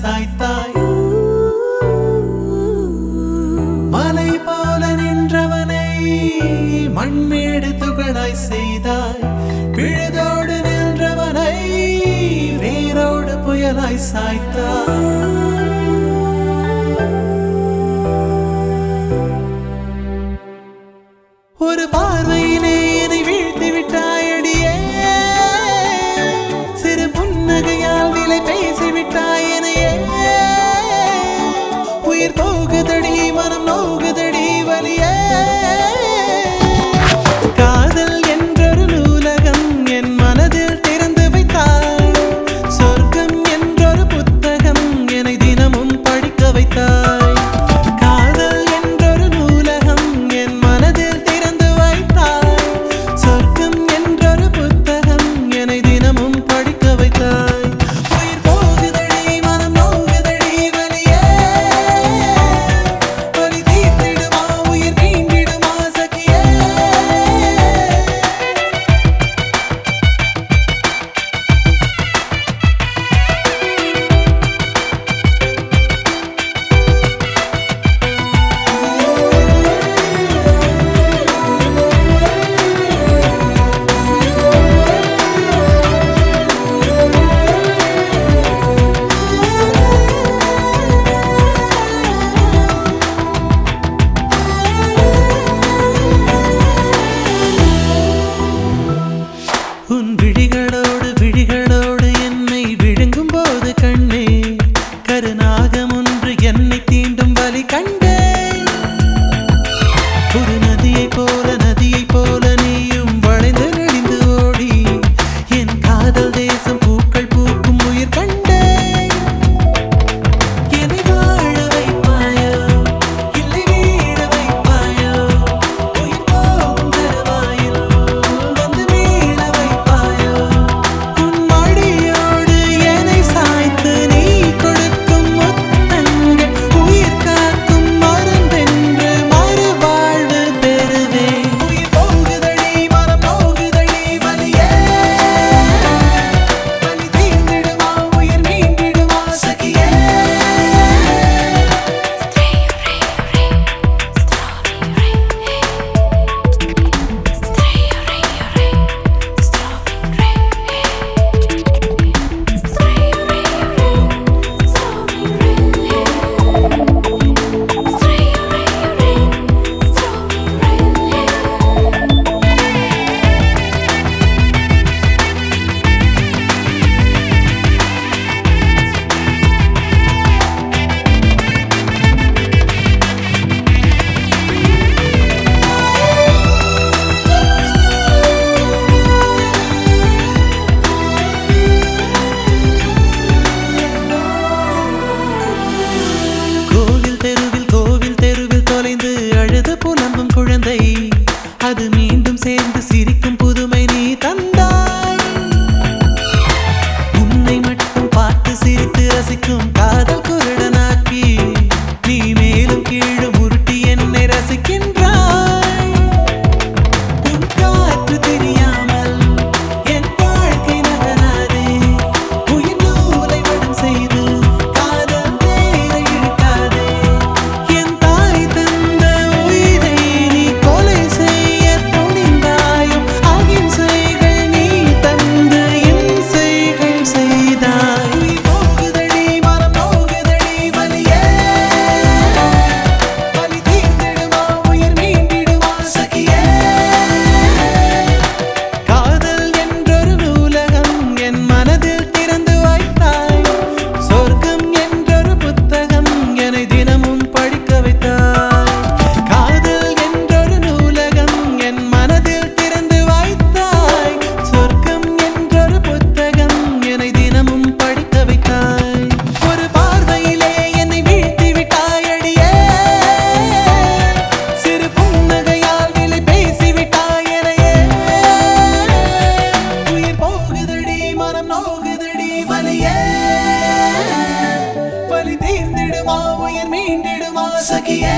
சாய்த்தாய். மலை போல நின்றவனை மண்மேடு saitang மீட்டிடுமா உயிர் மீண்டிடுமா? சகியே.